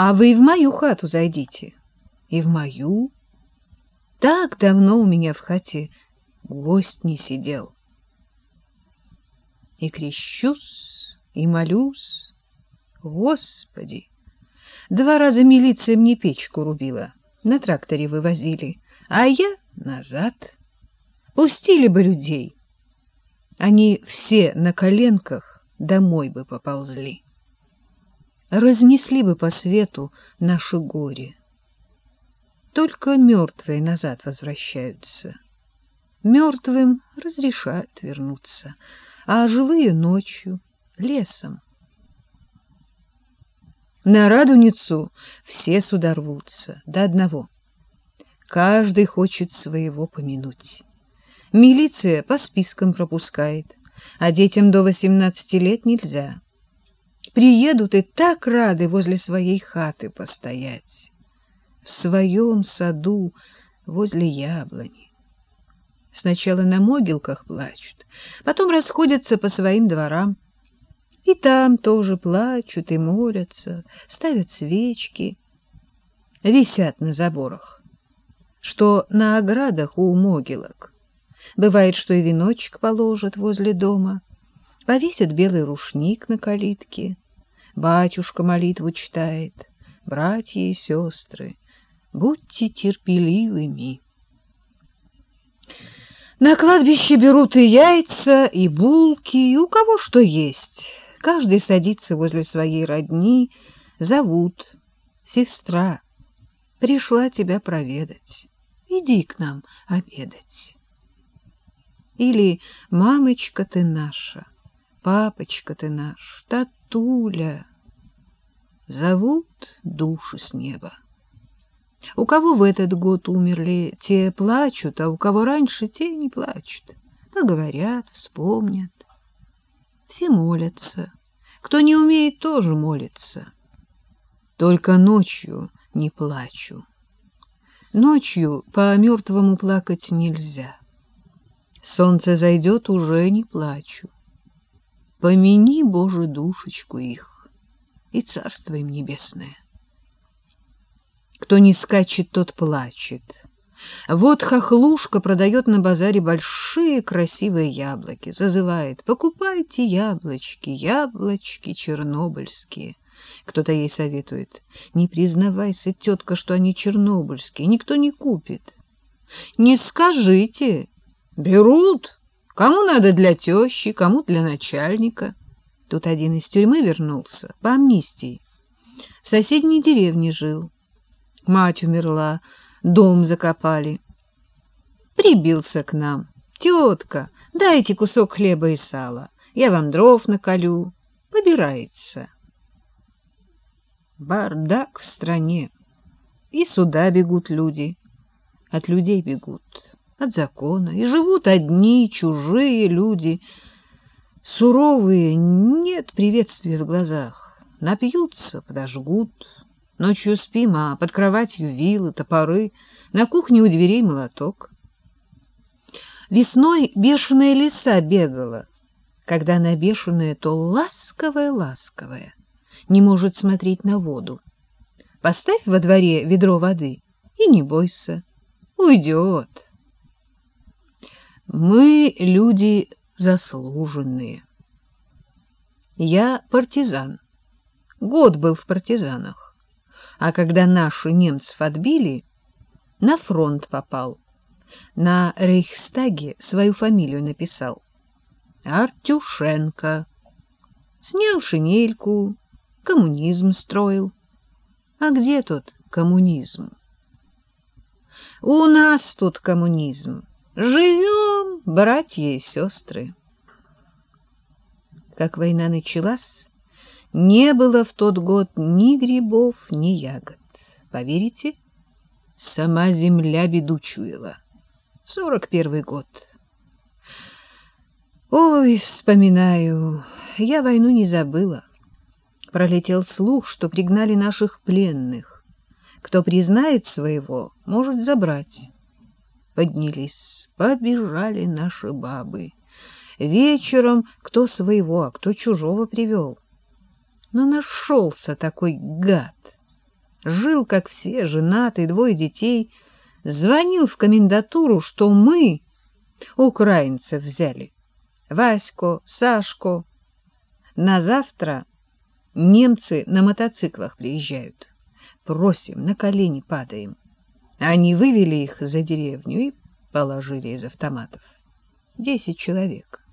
А вы и в мою хату зайдите. И в мою. Так давно у меня в хате гость не сидел. И крещусь, и молюсь. Господи! Два раза милиция мне печку рубила, на тракторе вывозили, а я назад. Пустили бы людей. Они все на коленках домой бы поползли. Разнесли бы по свету наше горе. Только мертвые назад возвращаются. Мертвым разрешают вернуться, а живые ночью, лесом. На Радуницу все сюда рвутся, до одного. Каждый хочет своего помянуть. Милиция по спискам пропускает, а детям до 18 лет нельзя. Приедут и так рады возле своей хаты постоять. В своем саду возле яблони. Сначала на могилках плачут, потом расходятся по своим дворам. И там тоже плачут и молятся, ставят свечки, висят на заборах, что на оградах у могилок. Бывает, что и веночек положат возле дома, повесят белый рушник на калитке. Батюшка молитву читает, братья и сестры, будьте терпеливыми. На кладбище берут и яйца, и булки, и у кого что есть. Каждый садится возле своей родни, зовут. Сестра, пришла тебя проведать. Иди к нам обедать. Или «Мамочка ты наша, папочка ты наш, татуля». Зовут души с неба. У кого в этот год умерли, те плачут, а у кого раньше, те не плачут. Поговорят, вспомнят. Все молятся. Кто не умеет, тоже молится. Только ночью не плачу. Ночью по мертвому плакать нельзя. Солнце зайдет, уже не плачу. Помяни, Боже, душечку их, и царство им небесное. Кто не скачет, тот плачет. Вот хохлушка продает на базаре большие красивые яблоки. Зазывает «Покупайте яблочки, яблочки чернобыльские». Кто-то ей советует «Не признавайся, тетка, что они чернобыльские, никто не купит». «Не скажите, Берут. Кому надо для тещи, кому для начальника. Тут один из тюрьмы вернулся, по амнистии. В соседней деревне жил. Мать умерла, дом закопали. Прибился к нам. Тетка, дайте кусок хлеба и сала. Я вам дров наколю. Побирается. Бардак в стране. И сюда бегут люди. От людей бегут от закона, и живут одни чужие люди, суровые, нет приветствия в глазах, напьются, подожгут. Ночью спим, а под кроватью вилы, топоры, на кухне у дверей молоток. Весной бешеная лиса бегала. Когда она бешеная, то ласковая-ласковая, не может смотреть на воду. Поставь во дворе ведро воды и не бойся, уйдет. Мы люди заслуженные. Я партизан. Год был в партизанах. А когда наши немцев отбили, на фронт попал. На Рейхстаге свою фамилию написал. Артюшенко. Снял шинельку, коммунизм строил. А где тут коммунизм? У нас тут коммунизм. Живем, братья и сестры. Как война началась, не было в тот год ни грибов, ни ягод. Поверите? Сама земля беду чуяла. Сорок первый год. Ой, вспоминаю, я войну не забыла. Пролетел слух, что пригнали наших пленных. Кто признает своего, может забрать поднялись, побежали наши бабы. Вечером кто своего, а кто чужого привел. Но нашелся такой гад. жил, как все, женатый, двое детей, звонил в комендатуру, что мы украинцев взяли. Васько, Сашко. На завтра немцы на мотоциклах приезжают. Просим, на колени падаем. Они вывели их за деревню и положили из автоматов. Десять человек.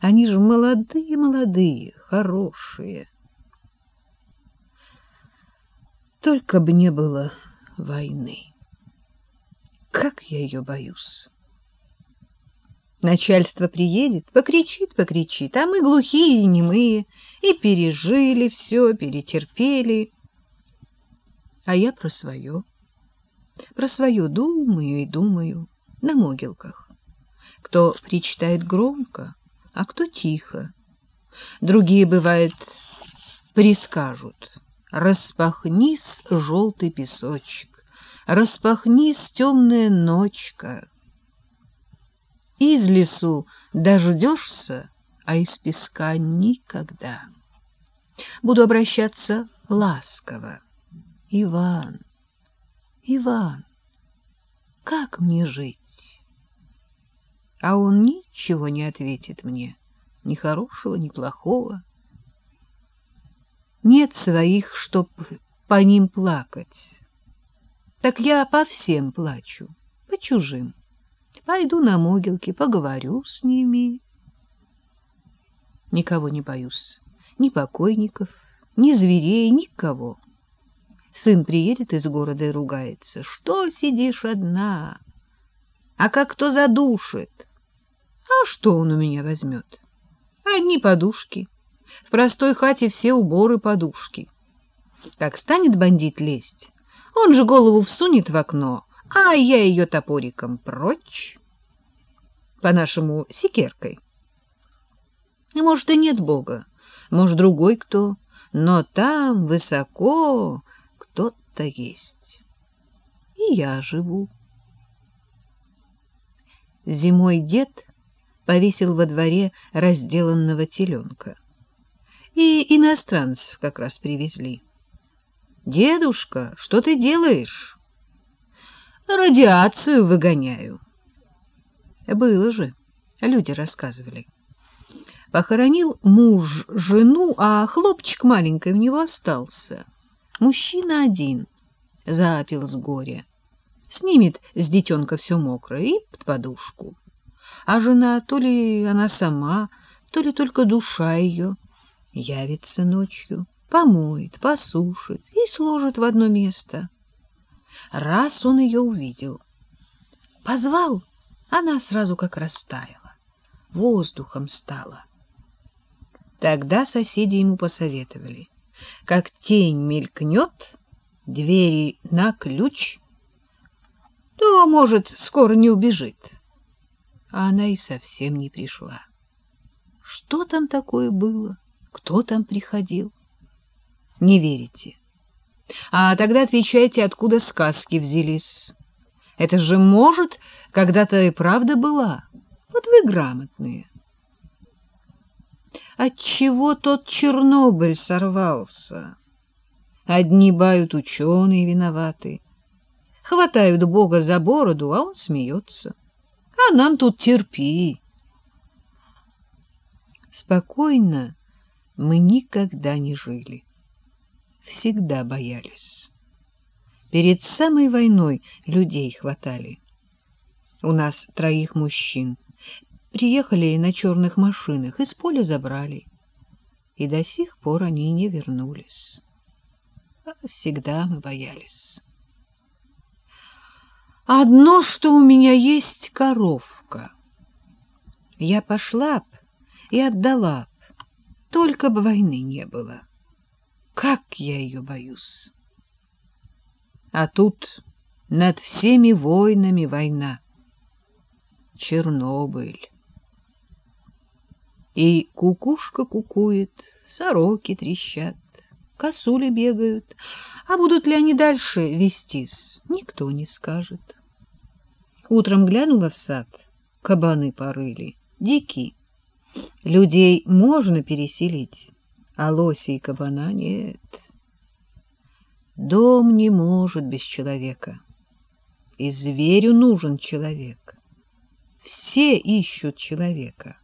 Они же молодые-молодые, хорошие. Только бы не было войны. Как я ее боюсь. Начальство приедет, покричит, покричит, а мы глухие и немые, и пережили все, перетерпели. А я про свое, про свое думаю и думаю на могилках. Кто причитает громко, а кто тихо. Другие, бывает, прискажут. Распахнись, желтый песочек, распахнись, темная ночка. Из лесу дождешься, а из песка никогда. Буду обращаться ласково. Иван, Иван, как мне жить? А он ничего не ответит мне, ни хорошего, ни плохого. Нет своих, чтоб по ним плакать. Так я по всем плачу, по чужим. Пойду на могилки, поговорю с ними. Никого не боюсь, ни покойников, ни зверей, никого. Сын приедет из города и ругается. Что сидишь одна? А как кто задушит? А что он у меня возьмет? Одни подушки. В простой хате все уборы подушки. Как станет бандит лезть, он же голову всунет в окно, а я ее топориком прочь. По-нашему, секеркой. Может, и нет Бога, может, другой кто, но там, высоко, кто-то есть. И я живу. Зимой дед повесил во дворе разделанного теленка. И иностранцев как раз привезли. «Дедушка, что ты делаешь?» «Радиацию выгоняю». Было же, люди рассказывали. Похоронил муж жену, а хлопчик маленький у него остался. Мужчина один, запил с горя. Снимет с детенка все мокрое и под подушку. А жена, то ли она сама, то ли только душа ее, явится ночью, помоет, посушит и сложит в одно место. Раз он ее увидел, позвал, она сразу как растаяла, воздухом стала. Тогда соседи ему посоветовали, как тень мелькнет, двери на ключ, то, может, скоро не убежит. А она и совсем не пришла. Что там такое было? Кто там приходил? Не верите? А тогда отвечайте, откуда сказки взялись. Это же, может, когда-то и правда была. Вот вы грамотные. Отчего тот Чернобыль сорвался? Одни бают ученые виноваты. Хватают Бога за бороду, а он смеется. А нам тут терпи. Спокойно мы никогда не жили. Всегда боялись. Перед самой войной людей хватали. У нас троих мужчин. Приехали на черных машинах, из поля забрали. И до сих пор они не вернулись. Всегда мы боялись. Одно, что у меня есть коровка. Я пошла б и отдала б, только бы войны не было. Как я ее боюсь! А тут над всеми войнами война. Чернобыль. И кукушка кукует, сороки трещат, косули бегают. А будут ли они дальше вестись, никто не скажет. Утром глянула в сад, кабаны порыли, дикие. Людей можно переселить, а лоси и кабана нет. Дом не может без человека. И зверю нужен человек. Все ищут человека.